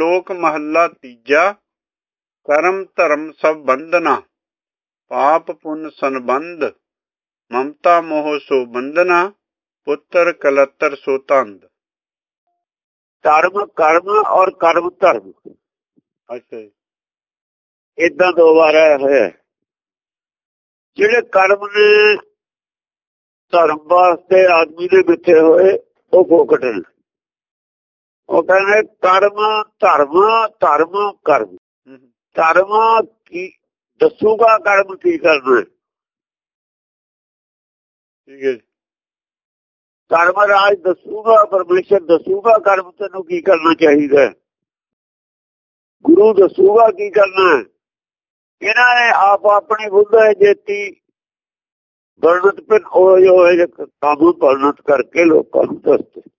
ਸ਼ਲੋਕ ਮਹੱਲਾ ਤੀਜਾ ਕਰਮ ਧਰਮ ਸਭ ਬੰਧਨਾ ਪਾਪ ਪੁੰਨ ਸੰਬੰਧ ਮਮਤਾ ਮੋਹ ਸੋ ਬੰਧਨਾ ਪੁੱਤਰ ਕਲਤਰ ਸੋ ਤੰਦ। ਧਰਮ ਕਰਮ ਔਰ ਕਰਮ ਧਰਮ। ਅੱਛਾ ਇਦਾਂ ਦੋ ਵਾਰ ਹੋਇਆ। ਜਿਹੜੇ ਕਰਮ ਨੇ ਧਰਮ ਵਾਸਤੇ ਆਦਮੀ ਦੇ ਬਿੱਥੇ ਹੋਏ ਉਹ ਫੋਕਟ ਨੇ। ਉਹ ਕਹਿੰਦੇ ਕਰਮ ਧਰਮ ਧਰਮ ਕਰਮ ਹੂੰ, ਹੂੰ, ਧਰਮ ਕੀ ਦੱਸੂਗਾ ਕਰਮ ਕੀ ਕਰਨਾ ਹੈ। ਠੀਕ ਹੈ ਜੀ ਧਰਮ ਰਾਜ ਦੱਸੂਗਾ ਪਰਮੇਸ਼ਰ ਦੱਸੂਗਾ ਕਰਮ ਤੈਨੂੰ ਕੀ ਕਰਨਾ ਚਾਹੀਦਾ ਹੈ। ਗੁਰੂ ਦੱਸੂਗਾ ਕੀ ਕਰਨਾ ਹੈ। ਇਹਨਾਂ ਨੇ ਆਪ ਆਪਣੀ ਬੁੱਧ ਹੈ ਜੇਤੀ ਵਰਣਤ ਪਿਨ ਉਹ ਜੋ ਹੈ ਕਾਬੂ ਵਰਣਤ ਕਰਕੇ ਲੋਕਾਂ ਨੂੰ ਦੱਸਦੇ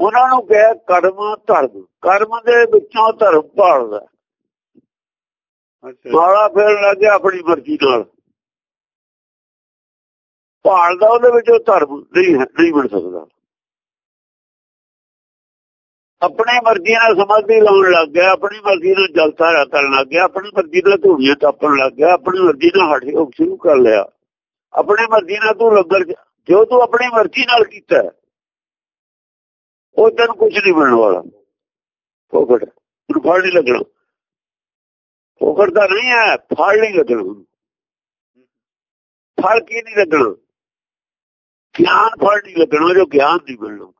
ਉਹਨਾਂ ਨੂੰ ਕਿਹਾ ਕਰਮ ਧਰਮ ਕਰਮ ਦੇ ਵਿੱਚੋਂ ਧਰਮ ਭਾਲਦਾ। ਮਾਲਾ ਫੇਰ ਲੱਗਿਆ ਆਪਣੀ ਮਰਜ਼ੀ ਨਾਲ। ਭਾਲਦਾ ਉਹਦੇ ਵਿੱਚੋਂ ਧਰਮ ਨਹੀਂ ਨਹੀਂ ਬਣ ਸਕਦਾ। ਆਪਣੀ ਮਰਜ਼ੀ ਨਾਲ ਸਮਾਧੀ ਲਾਉਣ ਲੱਗ ਗਿਆ ਆਪਣੀ ਮਰਜ਼ੀ ਨਾਲ ਜਲਤਾ ਕਰਨ ਲੱਗ ਗਿਆ ਆਪਣੀ ਮਰਜ਼ੀ ਨਾਲ ਧੂੜੀਆਂ ਤਾਪਣ ਲੱਗ ਗਿਆ ਆਪਣੀ ਮਰਜ਼ੀ ਨਾਲ ਹੱਠ ਯੋਗ ਸ਼ੁਰੂ ਕਰ ਲਿਆ। ਆਪਣੀ ਮਰਜ਼ੀ ਨਾਲ ਤੂੰ ਲੰਗਰ ਜੋ ਤੂੰ ਆਪਣੀ ਮਰਜ਼ੀ ਨਾਲ ਕੀਤਾ ਉਹ ਤੈਨੂੰ ਕੁਝ ਨਹੀਂ ਮਿਲਣ ਵਾਲਾ। ਫੋਕਟ। ਤੈਨੂੰ ਫਲ ਨਹੀਂ ਲੱਗਣਾ। ਫੋਕਟ ਦਾ ਨਹੀਂ ਹੈ ਫਲ ਨਹੀਂ ਲੱਗਣਾ। ਉਹਨੂੰ। ਫਲ ਕੀ ਨਹੀਂ ਲੱਗਣਾ? ਗਿਆਨ ਫਲ ਨਹੀਂ ਲੱਗਣਾ ਜੋ ਗਿਆਨ ਨਹੀਂ ਮਿਲਣਾ।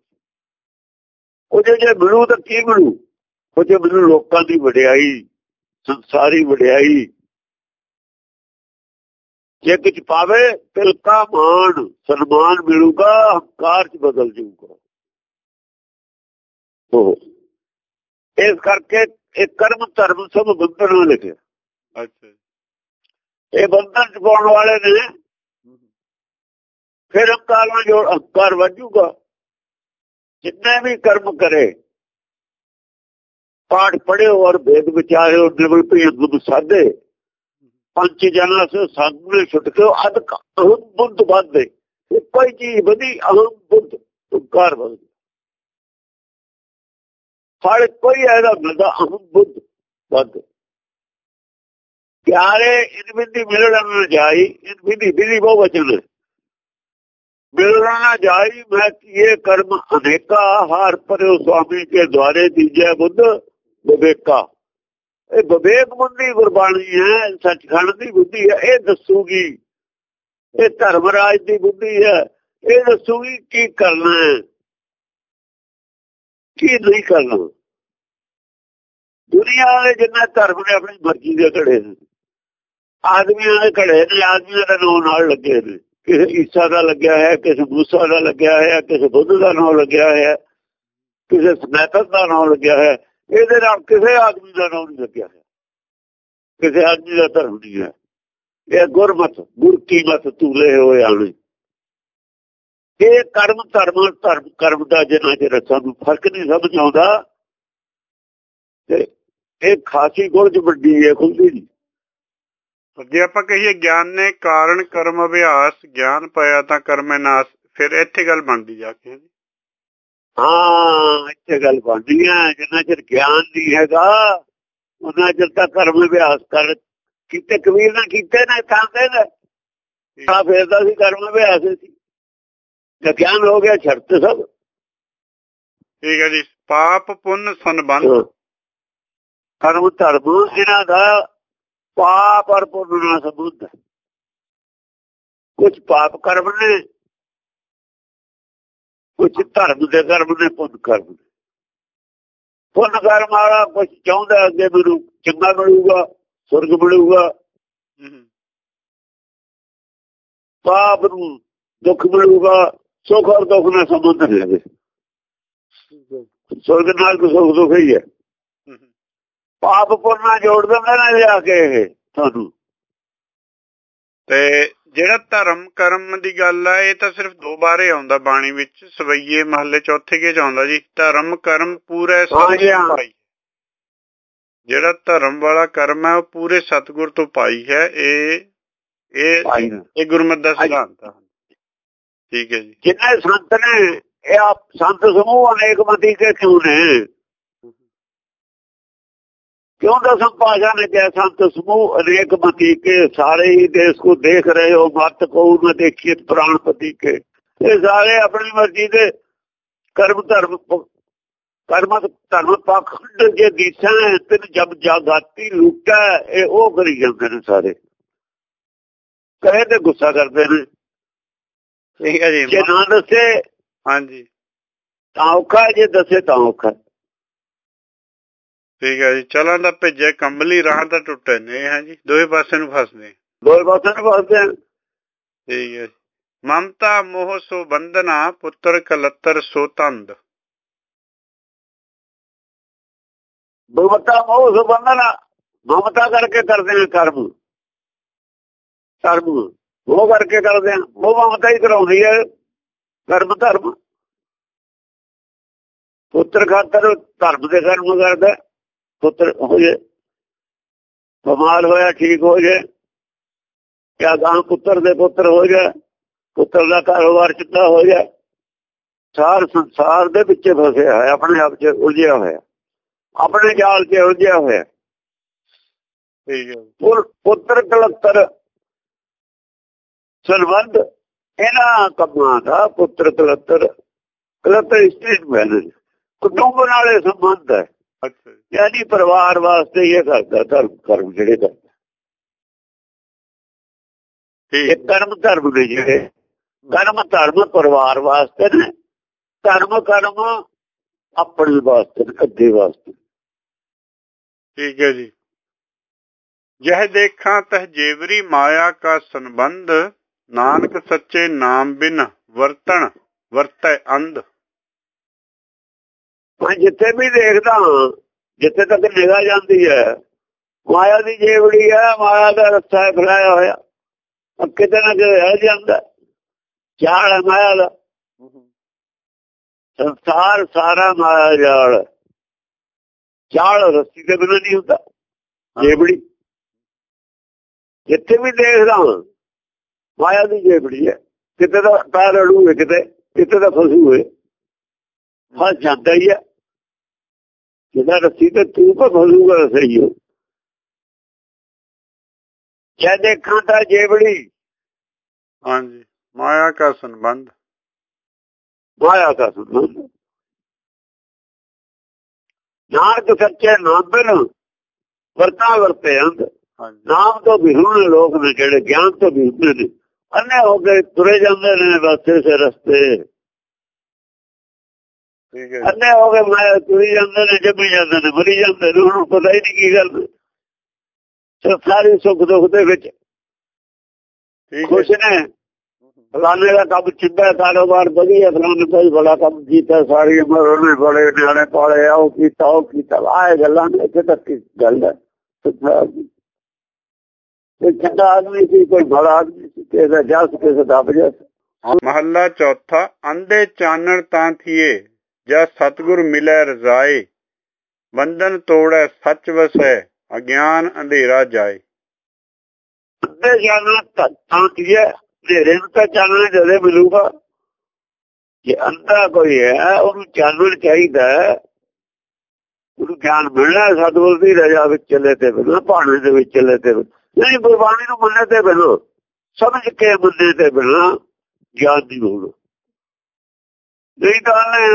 ਉਹ ਜੇ ਜੇ ਮਿਲੂ ਤਾਂ ਕੀ ਮਿਲੂ? ਉਹ ਜੇ ਮਿਲੂ ਲੋਕਾਂ ਦੀ ਵਡਿਆਈ, ਸੰਸਾਰੀ ਵਡਿਆਈ ਜੇ ਕੁਝ ਪਾਵੇ, ਤਿਲਕਾ ਮਾਣ, ਸਨਮਾਨ ਮਿਲੂਗਾ, ਹੰਕਾਰ ਚ ਬਦਲ ਜਾਊਗਾ। ਉਹ। ਇਸ ਕਰਕੇ ਇਹ ਕਰਮ ਧਰਮ ਸਭ ਬੰਧਨ ਲਿਖਿਆ ਅੱਛਾ। ਇਹ ਬੰਧਨ ਚ ਪਾਉਣ ਵਾਲੇ ਨੇ। ਫਿਰ ਹੰਕਾਰ ਨਾਲ ਜੋੜ ਹੰਕਾਰ ਵੱਜੂਗਾ ਜਿੰਨੇ ਵੀ ਕਰਮ ਕਰੇ ਪਾਠ ਪੜਿਓ ਔਰ ਵੇਦ ਵਿਚਾਰਿਓ ਨਿਰਮਲ ਭੇਦ ਸਾਧੇ। ਪੰਜ ਜਨਾਂ ਸੇ ਸਾਧਨੇ ਛੁੱਟ ਕੇ ਅਦ ਅਹਮ ਬੁੱਧ ਬਾਦੇ ਕੋਈ ਚੀਜ਼ ਵਧੀ ਅਹਮ ਬੁੱਧ ਹੰਕਾਰ ਵਧ। ਫਲ ਕੋਈ ਐਦਾ ਮਿਲਦਾ ਅਹਮ ਬੁੱਧ ਵੱਧ ਪਿਆਰੇ ਇਨ ਬਿੰਦੀ ਮਿਲਣ ਨਾ ਜਾਈ ਇਨ ਬਿੰਦੀ ਬਿੰਦੀ ਬਹੁ ਵਚਨ ਮਿਲਣਾ ਨਾ ਜਾਈ, ਮੈਂ ਕੀਏ ਕਰਮ ਅਨੇਕਾ, ਹਾਰ ਪਰਿਓ ਸੁਆਮੀ ਕੇ ਦੁਆਰੇ ਦੀਜੈ ਬੁੱਧ ਵਿਵੇਕਾ। ਇਹ ਵਿਵੇਕ ਬੁੱਧੀ ਗੁਰਬਾਣੀ ਹੈ, ਸੱਚਖੰਡ ਦੀ ਬੁੱਧੀ ਹੈ, ਇਹ ਦੱਸੂਗੀ। ਇਹ ਧਰਮ ਰਾਜ ਦੀ ਬੁੱਧੀ ਹੈ, ਇਹ ਦੱਸੂਗੀ ਕੀ ਕਰਨਾ ਹੈ। ਕੀ ਨਹੀਂ ਕਰਨਾ? ਦੁਨੀਆ ਦੇ ਜਿੰਨਾ ਧਰਮ ਨੇ ਆਪਣੀ ਮਰਜ਼ੀ ਦੇ ਘੜੇ ਨੇ। ਆਦਮੀਆਂ ਦੇ ਘੜੇ ਨੇ ਆਦਮੀਆਂ ਦੇ ਨਾਂ ਨਾਲ ਲੱਗੇ ਨੇ। ਕਿਸੇ ਈਸਾ ਦਾ ਲੱਗਿਆ ਹੈ ਕਿਸੇ ਮੂਸਾ ਦਾ ਲੱਗਿਆ ਹੈ ਕਿਸੇ ਬੁੱਧ ਦਾ ਨਾਂ ਲੱਗਿਆ ਹੈ ਕਿਸੇ ਸਨੈਤਨ ਦਾ ਨਾਂ ਲੱਗਿਆ ਹੈ ਇਹਦੇ ਨਾਲ ਕਿਸੇ ਆਦਮੀ ਦਾ ਨਾਂ ਨਹੀਂ ਲੱਗਿਆ ਹੈ ਕਿਸੇ ਆਦਮੀ ਦਾ ਧਰਮ ਨਹੀਂ ਹੈ। ਇਹ ਗੁਰਮਤ, ਗੁਰ ਕੀ ਮਤ ਤੂਲੇ ਹੋਏ ਆਣੇ ਇਹ ਕਰਮ ਧਰਮ ਧਰਮ ਕਰਮ ਦਾ ਜਿੰਨਾ ਚਿਰ ਸਾਨੂੰ ਫ਼ਰਕ ਨਹੀਂ ਸਮਝ ਆਉਂਦਾ ਤੇ ਇਹ ਖਾਸੀ ਗੁਰਜ ਵੱਡੀ ਹੈ ਖੁੱਲਦੀ ਨਹੀਂ ਜੇ ਆਪਾਂ ਕਹੀਏ ਗਿਆਨ ਨੇ ਕਾਰਨ ਕਰਮ ਅਭਿਆਸ ਗਿਆਨ ਪਾਇਆ ਤਾਂ ਕਰਮੇ ਨਾਸ ਫਿਰ ਇੱਥੇ ਗੱਲ ਬਣਦੀ ਜਾ ਕੇ। ਹਾਂ ਇੱਥੇ ਗੱਲ ਬਣਦੀ ਹੈ ਜਿੰਨਾ ਚਿਰ ਗਿਆਨ ਨਹੀਂ ਹੈਗਾ ਉਹਨਾਂ ਚਿਰ ਤਾਂ ਕਰਮ ਅਭਿਆਸ ਕਰ ਕੀਤੇ ਕਬੀਰ ਨੇ ਕੀਤੇ ਨੇ ਤਾਂ ਕਹਿੰਦੇ ਤਾਂ ਫੇਰਦਾ ਸੀ ਕਰਮ ਅਭਿਆਸ ਸੀ ਗਿਆਨ ਹੋ ਗਿਆ ਛੱਡਤੇ ਸਭ। ਠੀਕ ਹੈ ਜੀ। ਪਾਪ ਪੁੰਨ ਸੰਬੰਧ। ਕਰਮ ਧਰਮ ਇਹਨਾਂ ਦਾ ਪਾਪ ਔਰ ਪੁੰਨ ਨਾਲ ਸੰਬੰਧ ਕੁਝ ਪਾਪ ਕਰਮ ਨੇ ਕੁਝ ਧਰਮ ਦੇ ਕਰਮ ਨੇ ਪੁੰਨ ਕਰਮ ਨੇ। ਪੁੰਨ ਕਰਮ ਵਾਲਾ ਕੁਝ ਚਾਹੁੰਦਾ ਅੱਗੇ ਮੈਨੂੰ ਚੰਗਾ ਮਿਲੂਗਾ ਸੁਰਗ ਮਿਲੂਗਾ ਪਾਪ ਨੂੰ ਦੁੱਖ ਮਿਲੂਗਾ ਸੁੱਖ ਔਰ ਦੁੱਖ ਨਾਲ ਸੰਬੰਧ ਨਹੀਂ ਹੈ। ਸੁਰਗ ਨਾਲ ਤਾਂ ਸੁੱਖ ਦੁੱਖ ਹੀ ਹੈ। ਪਾਪ ਪੁੰਨ ਨਾਲ ਜੋੜ ਦਿੰਦੇ ਨੇ ਲਿਆ ਕੇ ਇਹ ਤੁਹਾਨੂੰ। ਤੇ ਜਿਹੜਾ ਧਰਮ ਕਰਮ ਦੀ ਗੱਲ ਆ ਇਹ ਤਾਂ ਸਿਰਫ ਦੋ ਬਾਰੇ ਆਉਂਦਾ ਬਾਣੀ ਵਿੱਚ। ਸਵਈਏ ਮਹੱਲੇ ਚੌਥੇ ਕੇ ਚ ਆਉਂਦਾ ਜੀ ਧਰਮ ਕਰਮ ਪੂਰੇ। ਸਤਿਗੁਰ ਪਾਈ ਜਿਹੜਾ ਧਰਮ ਵਾਲਾ ਕਰਮ ਹੈ ਉਹ ਪੂਰੇ ਸਤਿਗੁਰ ਤੋਂ ਪਾਈ ਹੈ। ਇਹ ਇਹ। ਇਹ ਗੁਰਮਤਿ ਦਾ। ਸਿਧਾਂਤ ਹੈ ਠੀਕ ਹੈ ਜੀ। ਜਿੰਨੇ ਸੰਤ ਨੇ, ਇਹ ਆਪ ਸੰਤ ਸਮੂਹ ਅਨੇਕ ਮਤੀ ਕੇ ਕਿਉਂ ਨੇ? ਕਿਉਂ ਦਸਮ ਪਾਸ਼ਾ ਨੇ ਕਿਹਾ ਸੰਤ ਸਮੂਹ ਅਨੇਕ ਮਤੀ ਕੇ ਸਾਰੇ ਹੀ ਦੇਸ਼ ਕੋ ਦੇਖ ਰਹੇ ਹੋ, ਮਤ ਕੋ ਨ ਦੇਖੀਏ ਪ੍ਰਾਣਪਤੀ ਕੇ ਇਹ ਸਾਰੇ ਆਪਣੀ ਮਰਜ਼ੀ ਦੇ ਕਰਮ ਧਰਮ ਕਰਮ ਧਰਮ ਪਖੰਡ ਜੇ ਦੀਸਾਂ ਤਿਨ ਜਬ ਜਾਗਾਤੀ ਲੁੱਟਾ ਇਹ ਉਹ ਕਰੀ ਜਾਂਦੇ ਨੇ ਸਾਰੇ। ਕਹੇ ਤੇ ਗੁੱਸਾ ਕਰਦੇ ਨੇ। ਠੀਕ ਹੈ ਜੀ। ਜੇ ਨਾ ਦੱਸੇ ਹਾਂਜੀ। ਤਾਂ ਔਖਾ ਜੇ ਦੱਸੇ ਤਾਂ ਔਖਾ। ਠੀਕ ਹੈ ਜੀ ਚਲਾਂ ਦਾ ਭੇਜੇ ਕੰਬਲੀ ਰਾਹ ਤਾਂ ਟੁੱਟੇ ਨੇ ਹਾਂ ਜੀ। ਦੋਵੇਂ ਪਾਸੇ ਨੂੰ ਫਸਦੇ। ਦੋਏ ਪਾਸੇ ਨੂੰ ਫਸਦੇ ਠੀਕ ਹੈ ਮਮਤਾ ਮੋਹ ਸੋ ਬੰਧਨਾ ਪੁੱਤਰ ਕਲੱਤਰ ਸੋ ਤੰਦ। ਮਮਤਾ ਮੋਹ ਸੁਬੰਧਨਾ ਮਮਤਾ ਕਰਕੇ ਕਰਦੇ ਆ ਕਰਮ। ਕਰਮ। ਉਹ ਕਰਕੇ ਕਰਦੇ ਆ। ਉਹ ਮਮਤਾ ਹੀ ਕਰਾਉਂਦੀ ਹੈ ਕਰਮ ਧਰਮ। ਪੁੱਤਰ ਖਾਤਰ ਧਰਮ ਦੇ ਕਰਮ ਕਰਦਾ। ਪੁੱਤਰ ਹੋ ਜੇ। ਬਿਮਾਰ ਹੋਇਆ ਠੀਕ ਹੋ ਜੇ। ਕਿਆ ਗਾਂ ਪੁੱਤਰ ਦੇ ਪੁੱਤਰ ਹੋ ਜਾ। ਪੁੱਤਰ ਦਾ ਕਾਰੋਬਾਰ ਚਿੱਤਾ ਹੋ ਜਾ। ਸਾਰ ਸੰਸਾਰ ਦੇ ਵਿੱਚ ਫਸਿਆ ਹੋਇਆ ਆਪਣੇ ਆਪ 'ਚ ਉਲਝਿਆ ਹੋਇਆ। ਆਪਣੇ ਜਾਲ 'ਚ ਉਲਝਿਆ ਹੋਇਆ। ਠੀਕ ਹੈ। ਪੁੱਤਰ ਕਲੱਤਰ ਸੰਬੰਧ ਇਹਨਾਂ ਕੰਮਾਂ ਦਾ ਪੁੱਤਰ ਕਲੱਤਰ ਕਲੱਤਰ ਸਟੇਟ ਮੈਨੇਜ ਕੁਟੁੰਬ ਨਾਲੇ ਸੰਬੰਧ ਹੈ। ਅੱਛਾ ਜੀ। ਯਾਨੀ ਪਰਿਵਾਰ ਵਾਸਤੇ ਇਹ ਕਰਦਾ ਧਰਮ ਕਰਮ ਜਿਹੜੇ ਕਰਦਾ। ਇਹ ਕਰਮ ਧਰਮ ਦੇ ਜਿਹੜੇ। ਕਰਮ ਧਰਮ ਪਰਿਵਾਰ ਵਾਸਤੇ ਨੇ। ਧਰਮ ਕਰਮ ਆਪਣੇ ਵਾਸਤੇ ਅੱਗੇ ਵਾਸਤੇ। ਠੀਕ ਹੈ ਜੀ। ਜਹ ਦੇਖਾਂ ਤਹ ਜੇਵਰੀ ਮਾਇਆ ਕਾ ਸੰਬੰਧ ਨਾਨਕ ਸੱਚੇ ਨਾਮ ਬਿਨ ਵਰਤਣ ਵਰਤੈ ਅੰਧ। ਮੈਂ ਜਿੱਥੇ ਵੀ ਦੇਖਦਾ ਜਿੱਥੇ ਤੱਕ ਨਿਗਾਹ ਜਾਂਦੀ ਹੈ ਮਾਇਆ ਦੀ ਜੇਵੜੀ ਹੈ ਮਾਇਆ ਦਾ ਰਸਤਾ ਫਲਾਇਆ ਹੋਇਆ। ਉਹ ਕਿਤੇ ਨਾ ਕਿਤੇ ਰਹਿ ਜਾਂਦਾ ਚਾਲ ਹੈ ਮਾਇਆ ਦਾ। ਸੰਸਾਰ ਸਾਰਾ ਮਾਇਆ ਜਾਲ ਚਾਲ ਰਸਤੀ ਦੇ ਬਿਨਾਂ ਨਹੀਂ ਹੁੰਦਾ। ਜੇਵੜੀ। ਜਿੱਥੇ ਵੀ ਦੇਖਦਾ ਹਾਂ, ਮਾਇਆ ਦੀ ਜੇਵੜੀ ਹੈ। ਕਿਤੇ ਦਾ ਪੈਰ ਅੜੂਏ ਕਿਤੇ ਕਿਤੇ ਦਾ ਫਸੂ ਹੋਏ। ਫਸ ਜਾਂਦਾ ਹੀ ਹੈ। ਜਿਹਦਾ ਰੱਸੀ ਤੇ ਤੂੰ ਕੋ ਫਸੂਗਾ ਸਹੀ ਹੋ ਜੇ ਦੇਖਾਂ ਤਾਂ ਜੇਵੜੀ ਹਾਂਜੀ। ਮਾਇਆ ਕਾ ਸੰਬੰਧ। ਮਾਇਆ ਦਾ ਸੰਬੰਧ। ਨਾਨਕ ਸੱਚੇ ਨਾਮ ਬਿਨ ਵਰਤਾ ਵਰਤੇ ਹਾਂਜੀ। ਨਾਮ ਤੋਂ ਵਿਹੂਣ ਲੋਕ ਨੇ ਜਿਹੜੇ ਗਿਆਨ ਤੋਂ ਵਿਹੂਣ ਨੇ। ਅੰਨੇ ਹੋ ਕੇ ਤੁਰੇ ਜਾਂਦੇ ਨੇ ਰਸਤੇ ਸੇ ਰਸਤੇ। ਠੀਕ ਹੈ। ਅੰਨੇ ਹੋ ਕੇ ਮੈਂ ਤੁਰੀ ਜਾਂਦੇ ਨੇ ਜੰਮੀ ਜਾਂਦੇ ਨੇ ਮਰੀ ਜਾਂਦੇ ਨੇ ਉਹਨੂੰ ਪਤਾ ਹੀ ਨਹੀਂ ਕੀ ਗੱਲ। ਸਾਰੇ ਸੁੱਖ ਦੁੱਖ ਦੇ ਵਿੱਚ ਠੀਕ ਹੈ ਖੁਸ਼ ਨੇ। ਫਲਾਣੇ ਦਾ ਕੰਮ ਚਿੰਦਾ ਕਾਰੋਬਾਰ ਵਧੀਆ ਫਲਾਣੇ ਕੋਈ ਬੜਾ ਕੰਮ ਕੀਤਾ ਸਾਰੀ ਉਮਰ ਉਹਨੇ ਬੜੇ ਨਿਆਣੇ ਪਾਲੇ ਆ ਉਹ ਕੀਤਾ ਉਹ ਕੀਤਾ। ਆਏ ਗੱਲਾਂ ਨੇ ਇੱਥੇ ਤੱਕ ਗੱਲ ਹੈ। ਦੀ। ਕੋਈ ਚੰਗਾ ਆਦਮੀ ਸੀ ਕੋਈ ਬੜਾ ਆਦਮੀ ਸੀ ਕਿਸੇ ਦਾ ਜਸ ਕਿਸੇ ਦਾ ਬਜਸ ਮਹੱਲਾ ਚੌਥਾ ਅੰਧੇ ਚਾਨਣ ਤਾਂ ਥੀਏ ਜਾਂ ਸਤਗੁਰ ਮਿਲੈ ਰਜ਼ਾਏ ਬੰਧਨ ਤੋੜੈ ਸੱਚ ਵਸੈ ਅਗਿਆਨ ਅੰਧੇਰਾ ਜਾਏ ਅੱਧੇ ਜਾਣਾ ਤਾਂ ਕੀ ਹੈ ਨੇਰੇ ਨੂੰ ਤਾਂ ਚਾਨਣ ਜਦੇ ਮਿਲੂਗਾ ਜੇ ਅੰਧਾ ਕੋਈ ਹੈ ਉਹਨੂੰ ਚਾਨਣ ਚਾਹੀਦਾ। ਉਹਨੂੰ ਗਿਆਨ ਮਿਲਣਾ ਸਤਿਗੁਰ ਦੀ ਰਜਾ ਵਿੱਚ ਚੱਲੇ ਤੇ ਬਿਨਾਂ ਭਾਣੇ ਦੇ ਵਿੱਚ ਚੱਲੇ ਤੇ ਬਿਨਾਂ। ਨਹੀਂ ਗੁਰਬਾਣੀ ਨੂੰ ਮੰਨੇ ਤੇ ਬਿਨਾਂ ਸਮਝ ਕੇ ਮੰਨੇ ਤੇ ਬਿਨਾਂ ਗਿਆਨ ਦੀ ਹੋਣਾ ਨਹੀਂ ਤਾਂ ਨੇ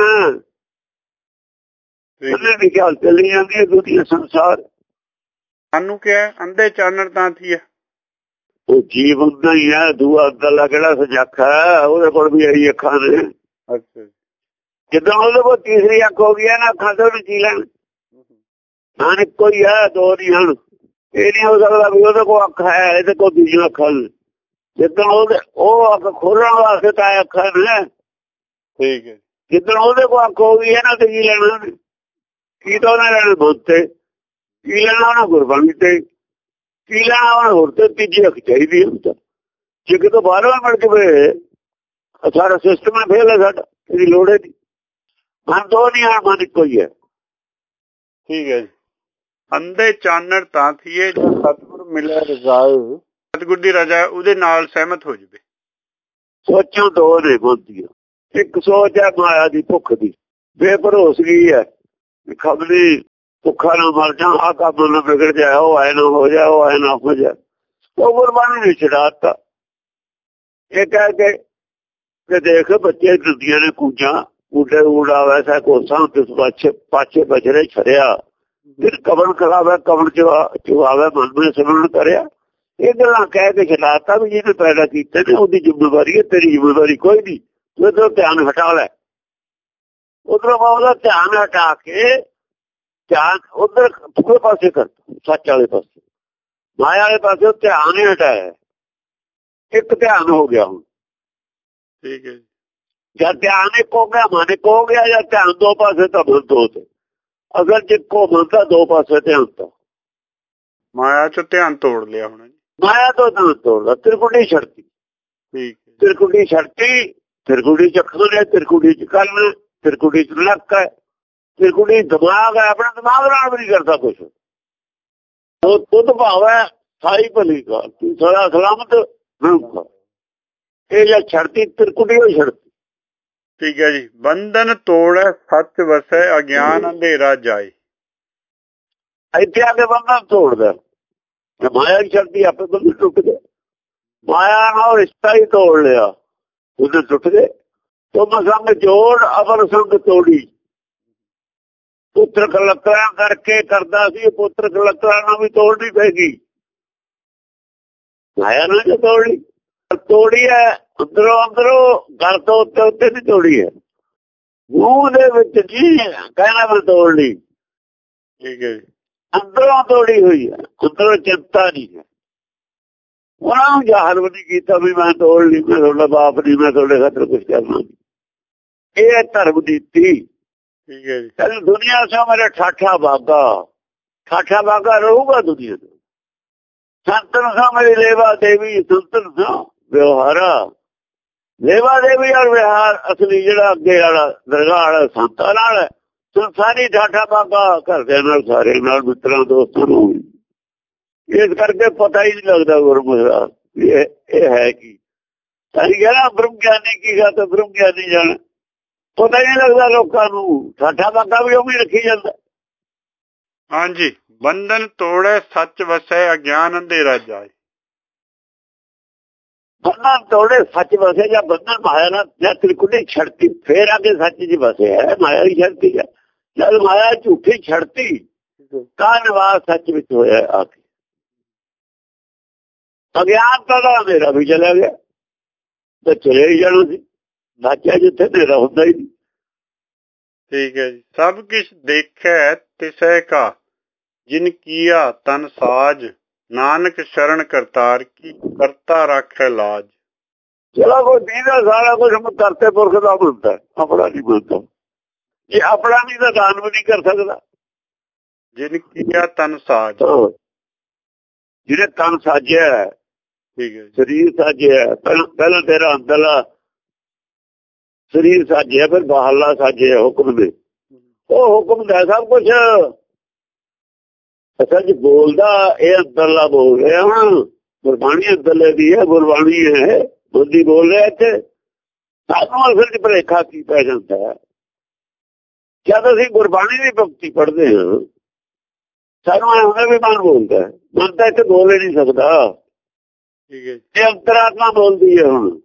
ਉਹਨੇ ਵੀ ਖਿਆਲ ਚੱਲੀ ਜਾਂਦੀ ਹੈ ਦੁਨੀਆ ਸੰਸਾਰ। ਸਾਨੂੰ ਕਿਹਾ ਹੈ, ਅੰਧੇ ਚਾਨਣ ਤਾਂ ਥੀਏ ਉਹ ਜੀਵ ਹੁੰਦਾ ਹੀ ਹੈ ਦੂਆ ਅੱਲਾ ਕਿਹੜਾ ਸਜਾਖਾ ਹੈ ਉਹਦੇ ਕੋਲ ਵੀ ਇਹੀ ਅੱਖਾਂ ਨੇ। ਅੱਛਾ ਜੀ। ਜਦੋਂ ਉਹਦੇ ਕੋਲ ਤੀਸਰੀ ਅੱਖ ਹੋ ਗਈ ਹੈ ਨਾ ਅੱਖਾਂ ਤੋਂ ਵੀ ਲੈਣ ਹਾਂ ਇੱਕੋ ਹੀ ਹੈ ਦੋ ਨਹੀਂ ਹਨ। ਇਹ ਨਹੀਂ ਹੋ ਸਕਦਾ ਵੀ ਉਹਦੇ ਕੋਲ ਅੱਖ ਹੈ ਇਹਦੇ ਕੋਲ ਦੂਜੀ ਅੱਖਾਂ ਨੇ ਜਦੋਂ ਉਹਦੇ ਉਹ ਅੱਖ ਖੋਲਣ ਵਾਸਤੇ ਤਾਂ ਅੱਖਾਂ ਨੇ। ਠੀਕ ਹੈ। ਜਦੋਂ ਉਹਦੇ ਕੋਲ ਅੱਖ ਹੋ ਗਈ ਹੈ ਨਾ ਤੇ ਕੀ ਲੈਣਾ? ਕੀ ਤਾਂ ਉਹਨੇ ਲੈਣਾ ਬੁੱਧ ਤੇ? ਕੀ ਲੈਣਾ ਉਹਨਾਂ ਗੁਰਬਾਣੀ ਤੇ? ਕੀ ਲੈਣਾ ਉਹਨਾਂ ਹੋਰ ਤੇ ਤੀਜੀ ਅੱਖ ਚਾਹੀਦੀ ਹੈ ਤਾਂ। ਜੇ ਕਿਤੋਂ ਬਾਹਰੋਂ ਮਿਲ ਜਵੇ ਸਾਰਾ ਸਿਸਟਮ ਹੈ ਫੇਲ ਹੈ ਸਾਡਾ ਇਹਦੀ ਲੋੜ ਹੈ ਨਹੀਂ। ਮਨ ਦੋ ਨਹੀਂ ਆ ਮਨ ਇੱਕੋ ਹੀ ਹੈ। ਠੀਕ ਹੈ ਜੀ। ਅੰਧੇ ਚਾਨਣ ਤਾਂ ਥੀਏ ਜਾਂ ਸਤਿਗੁਰ ਮਿਲੈ ਰਜ਼ਾਏ। ਸਤਿਗੁਰ ਦੀ ਰਜ਼ਾ ਉਹਦੇ ਨਾਲ ਸਹਿਮਤ ਹੋ ਜਵੇ। ਸੋਚਾਂ ਦੋ ਨੇ ਬੋਲਦੀਆਂ ਇੱਕ ਸੋਚ ਹੈ ਮਾਇਆ ਦੀ, ਭੁੱਖ ਦੀ। ਬੇਭਰੋਸਗੀ ਹੈ? ਖਬਰੀ ਭੁੱਖਾ ਨਾ ਮਰ ਜਾ ਆ ਕੰਮ ਨਾ ਵਿਗੜ ਜਾਏ, ਉਹ ਐ ਨਾ ਹੋ ਜਾ ਉਹ ਐ ਨਾ ਹੋ ਜਾ ਉਹ ਗੁਰਬਾਣੀ ਨੇ ਛਡਾਤਾ। ਇਹ ਕਹਿ ਕੇ ਕਿ ਦੇਖ ਬੱਚੇ ਦੁਨੀਆਂ ਨੇ ਕੂਜਾ ਉਡੇ ਉਡਾ ਵੈਸਾ ਕੋਸਾਂ ਤਿਸ ਪਾਛੇ ਪਾਛੇ ਬਜਰੇ ਛੜਿਆ। ਫਿਰ ਕਵਨ ਕਰਾਵੇ ਕਵਨ ਚਵਾਵੇ ਮਨ ਵਿੱਚ ਸਿਮਰਨ ਕਰਿਆ। ਇਹ ਗੱਲਾਂ ਕਹਿ ਕੇ ਛਡਾਤਾ ਵੀ ਜਿਹਨੇ ਪੈਦਾ ਕੀਤੇ ਨੇ ਉਹਦੀ ਜ਼ਿੰਮੇਵਾਰੀ ਹੈ ਤੇਰੀ ਜ਼ਿੰਮੇਵਾਰੀ ਕੋਈ ਨਹੀਂ। ਤੂੰ ਇਧਰੋਂ ਧਿਆਨ ਹਟਾ ਲੈ। ਉਧਰੋਂ ਉਹਦਾ ਧਿਆਨ ਹਟਾ ਕੇ ਧਿਆਨ ਉਧਰ ਦੂਏ ਪਾਸੇ ਕਰ ਸੱਚ ਵਾਲੇ ਪਾਸੇ। ਮਾਇਆ ਵਾਲੇ ਪਾਸੇ ਧਿਆਨ ਹੀ ਹਟਾਇਆ। ਇੱਕ ਧਿਆਨ ਹੋ ਗਿਆ ਹੁਣ। ਠੀਕ ਹੈ ਜਦ ਧਿਆਨ ਇੱਕ ਹੋ ਗਿਆ ਮਨ ਇੱਕ ਹੋ ਗਿਆ ਜਾਂ ਧਿਆਨ ਦੋ ਪਾਸੇ ਤਾਂ ਬੰਦ ਦੋ ਤੇ। ਅਗਰ ਜਿੱਕੋ ਮੰਨਦਾ ਦੋ ਪਾਸੇ ਧਿਆਨ ਤਾਂ। ਮਾਇਆ ਚ ਧਿਆਨ ਤੋੜ ਲਿਆ ਹੁਣ। ਮਾਇਆ ਤੋਂ ਧਿਆਨ ਤੋੜਦਾ ਤਿਰਕੁੰਡੀ ਛੜਤੀ। ਠੀਕ ਹੈ। ਤਿਰਕੁੰਡੀ ਛੜਤੀ ਤਿਰਕੁੰਡੀ ਚੱਕਰ ਹੈ ਤਿਰਕੁੰਡੀ ਚ ਕੰਨ ਤਿਰਕੁੰਡੀ ਚ ਲੱਕ ਹੈ। ਤਿਰਕੁੰਡੀ ਦਿਮਾਗ ਹੈ ਆਪਣਾ ਦਿਮਾਗ ਨਾਲ ਵੀ ਨਹੀਂ ਕਰਦਾ ਕੁਝ ਉਹ ਤੁਧ ਭਾਵੈ ਸਾਈ ਭਲੀ ਤੂੰ ਸਦਾ ਸਲਾਮਤ ਰਹੂਗਾ ਇਹ ਜੇ ਛੜਤੀ ਤਿਰਕੁੰਡੀ ਹੋ ਛੜਤੀ। ਠੀਕ ਹੈ ਜੀ। ਬੰਧਨ ਤੋੜੈ, ਸੱਚ ਵਸੈ, ਅਗਿਆਨ ਅੰਧੇਰਾ ਜਾਏ। ਇੱਥੇ ਆ ਕੇ ਬੰਧਨ ਤੋੜਦਾ। ਜੇ ਮਾਇਆ ਦੀ ਛੜਤੀ ਆਪੇ ਬੰਦੇ ਟੁੱਟ ਗਏ ਮਾਇਆ ਨਾਲ ਰਿਸ਼ਤਾ ਹੀ ਤੋੜ ਲਿਆ। ਉਹਦੇ ਟੁੱਟ ਗਏ। ਤੁਮ ਸੰਗ ਜੋੜ ਅਵਰ ਸੰਗ ਤੋੜੀ। ਪੁੱਤਰ ਕਲਕਰਾਂ ਕਰਕੇ ਕਰਦਾ ਸੀ, ਪੁੱਤਰ ਕਲਕਰਾਂ ਨੂੰ ਵੀ ਤੋੜਨੀ ਪੈਗੀ ਮਾਇਆ ਨਾਲ ਜੋ ਤੋੜੀ ਤੋੜੀ ਹੈ ਅੰਦਰੋਂ ਅੰਦਰੋਂ ਘਰ ਤੋਂ ਉੱਤੇ ਉੱਤੇ ਨਹੀਂ ਤੋੜੀ ਹੈ। ਮੂੰਹ ਦੇ ਵਿੱਚ ਜੀ ਕਹਿਣਾ ਮੈਂ ਤੋੜ ਲਈ। ਠੀਕ ਹੈ ਜੀ। ਅੰਦਰੋਂ ਤੋੜੀ ਹੋਈ ਹੈ ਅੰਦਰੋਂ ਚਿੰਤਾ ਨਹੀਂ ਹੈ। ਉਹਨਾਂ ਨੂੰ ਜ਼ਾਹਰ ਵੀ ਨਹੀਂ ਕੀਤਾ ਵੀ ਮੈਂ ਤੋੜ ਲਈ ਮੈਂ ਤੁਹਾਡਾ ਬਾਪ ਨਹੀਂ ਮੈਂ ਤੁਹਾਡੇ ਖਾਤਰ ਕੁਝ ਕਰਨਾ ਇਹ ਧਰਮ ਨੀਤੀ। ਠੀਕ ਹੈ ਜੀ। ਦੁਨੀਆ ਸੋ ਮੇਰੇ ਠਾਠਾ ਬਾਗਾ। ਠਾਠਾ ਬਾਗਾ ਰਹੂਗਾ ਦੁਨੀਆ ਤੇ। ਸੰਤਨ ਸੋ ਮੇਰੀ ਲੇਵਾ ਦੇਵੀ ਸੰਤਨ ਸੋ। ਵਿਵਹਾਰਾ। ਲੇਵਾ ਦੇਵੀ ਔਰ ਵਿਹਾਰ ਅਸਲੀ ਜਿਹੜਾ ਅੱਗੇ ਵਾਲਾ ਦਰਗਾਹ ਵਾਲਾ ਸੰਤਾਂ ਨਾਲ ਸੰਸਾਰੀ ਠਾਠਾ ਬਾਗਾ ਘਰਦਿਆਂ ਨਾਲ ਸਾਰੇ ਨਾਲ, ਮਿੱਤਰਾਂ, ਦੋਸਤਾਂ ਨੂੰ ਇਸ ਕਰਕੇ ਪਤਾ ਹੀ ਨਹੀਂ ਲੱਗਦਾ ਗੁਰਮੁਖ ਦਾ ਇਹ ਇਹ ਹੈ ਕੀ। ਸਾਰੀ ਕਹਿੰਦਾ ਬ੍ਰਹਮ ਗਿਆਨੀ ਕੀ ਗਾ ਤਾਂ ਬ੍ਰਹਮ ਗਿਆਨੀ ਜਾਣ। ਪਤਾ ਹੀ ਨਹੀਂ ਲੱਗਦਾ ਲੋਕਾਂ ਨੂੰ। ਠਾਠਾ ਬਾਗਾ ਵੀ ਉਹ ਵੀ ਰੱਖੀ ਜਾਂਦਾ। ਹਾਂਜੀ। ਬੰਧਨ ਤੋੜੈ, ਸੱਚ ਵਸੈ, ਅਗਿਆਨ ਅੰਧੇਰਾ ਜਾਏ। ਬੰਧਨ ਤੋੜੇ, ਸੱਚ ਵਸੇ ਜਾਂ ਬੰਧਨ ਮਾਇਆ ਨਾਲ, ਜਾਂ ਤ੍ਰਿਕੁਟੀ ਛੜਤੀ, ਫੇਰ ਆ ਕੇ ਸੱਚ ਜੀ ਵਸੇ ਹੈ, ਮਾਇਆ ਦੀ ਛੜਤੀ ਹੈ। ਜਦ ਮਾਇਆ ਝੂਠੀ ਛੜਤੀ ਤਾਂ ਨਿਵਾਸ ਸੱਚ ਵਿੱਚ ਹੋਇਆ ਆ ਕੇ ਅਗਿਆਨ ਤਾਂ ਮੇਰਾ ਵੀ ਚਲਾ ਗਿਆ। ਤੇ ਚਲੇ ਹੀ ਜਾਣਾ ਸੀ। ਨਾਚਿਆ ਜਿੱਥੇ ਮੇਰਾ ਹੁੰਦਾ ਹੀ ਠੀਕ ਹੈ ਜੀ। ਸਭ ਕੁਝ ਦੇਖੈ ਤਿਸੈ ਕਾ, ਜਿਨ ਕੀਆ ਤਨ ਸਾਜ। ਨਾਨਕ ਸ਼ਰਨ ਕਰਤਾਰ ਕੀ ਕਰਤਾ ਰੱਖੈ ਲਾਜ। ਚਲਾ ਕੋਈ ਦੀਦਾ ਸਾਰਾ ਕੁਝ ਕਰਤੇ ਪੁਰਖ ਦਾ ਹੁੰਦਾ ਆਪਣਾ ਨਹੀਂ ਬੋਲਦਾ। ਇਹ ਆਪਣਾ ਨਹੀਂ ਤਾਂ ਦਾਨ ਵੀ ਨਹੀਂ ਕਰ ਸਕਦਾ। ਜਿਨ ਕੀਆ ਤਨ ਸਾਜ। ਜਿਹਨੇ ਤਨ ਸਾਜਿਆ ਠੀਕ ਹੈ ਸਰੀਰ ਸਾਜਿਆ ਪਹਿਲਾਂ ਤੇਰਾ ਅੰਦਰਲਾ ਸਰੀਰ ਸਾਜਿਆ ਫਿਰ ਬਾਹਰਲਾ ਸਾਜਿਆ ਹੁਕਮ ਦੇ। ਉਹ ਹੁਕਮ ਦਾ ਸਭ ਕੁਝ ਅਸਲ ਜੀ ਬੋਲਦਾ ਇਹ ਅੰਦਰਲਾ ਬੋਲ ਰਿਹਾ ਹੁਣ ਗੁਰਬਾਣੀ ਅੰਦਰਲੇ ਦੀ ਹੈ ਗੁਰਬਾਣੀ ਹੈ। ਬੁੱਧੀ ਬੋਲ ਰਿਹਾ ਇੱਥੇ। ਸਾਨੂੰ ਅਸਲ ਚ ਭਰੇਖਾ ਕੀ ਪੈ ਜਾਂਦਾ ਹੈ? ਜਦ ਅਸੀਂ ਗੁਰਬਾਣੀ ਦੀ ਭਗਤੀ ਪੜ੍ਹਦੇ ਹਾਂ ਸਾਨੂੰ ਇਹ ਹੁੰਦਾ ਵੀ ਮਨ ਬੋਲਦਾ ਮਨ ਤਾਂ ਇੱਥੇ ਬੋਲ ਹੀ ਨਹੀਂ ਸਕਦਾ। ਠੀਕ ਹੈ ਇਹ ਅੰਤਰਾਤਮਾ ਬੋਲਦੀ ਹੈ ਹੁਣ।